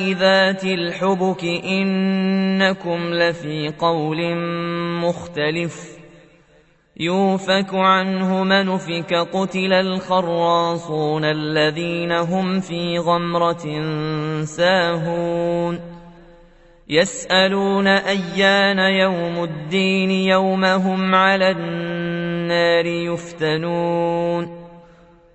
ذات الحبك إنكم لفي قول مختلف. يوفك عنه من فك قتل الخراصون الذين هم في غمرة ساهون. يسألون أيان يوم الدين يوم هم على النار يفتنون.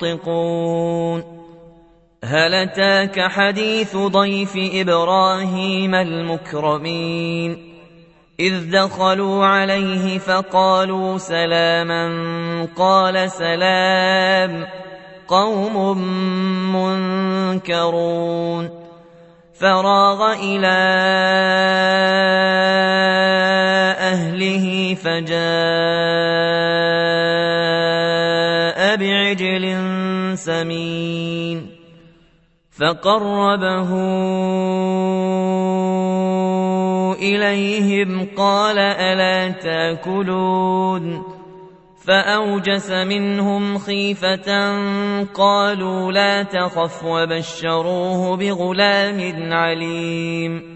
تنطقون هل أتاك حديث ضيف إبراهيم المكرمين؟ إذ دخلوا عليه فقالوا سلاما قال سلام قوم منكرون. فراغ إلى أهله فجاء سمين فقربه إليهم قال ألا تأكلون فأوجس منهم خيفة قالوا لا تخف وبشروه بغلام عليم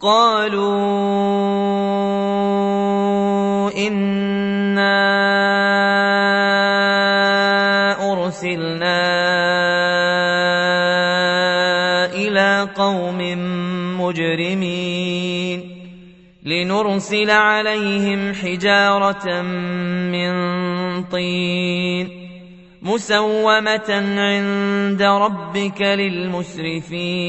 قالوا انا ارسلنا إلى قوم مجرمين لنرسل عليهم حجاره من طين مسومه عند ربك للمسرفين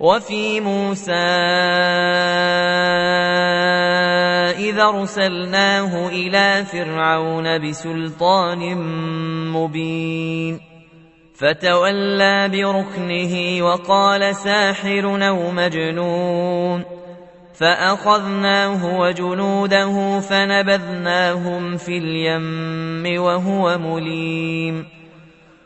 وفي موسى إذا أرسلناه إلى فرعون بسلطان مبين. فتولى بركنه وقال ساحر أو مجنون. فأخذناه وجنوده فنبذناهم في اليم وهو مليم.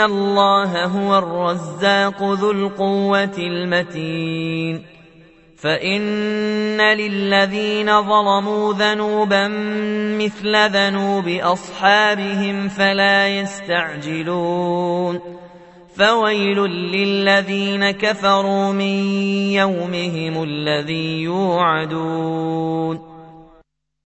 الله هو الرزاق ذو القوة المتين فإن للذين ظلموا ذنوبا مثل ذنوب أصحابهم فلا يستعجلون فويل للذين كفروا من يومهم الذي يوعدون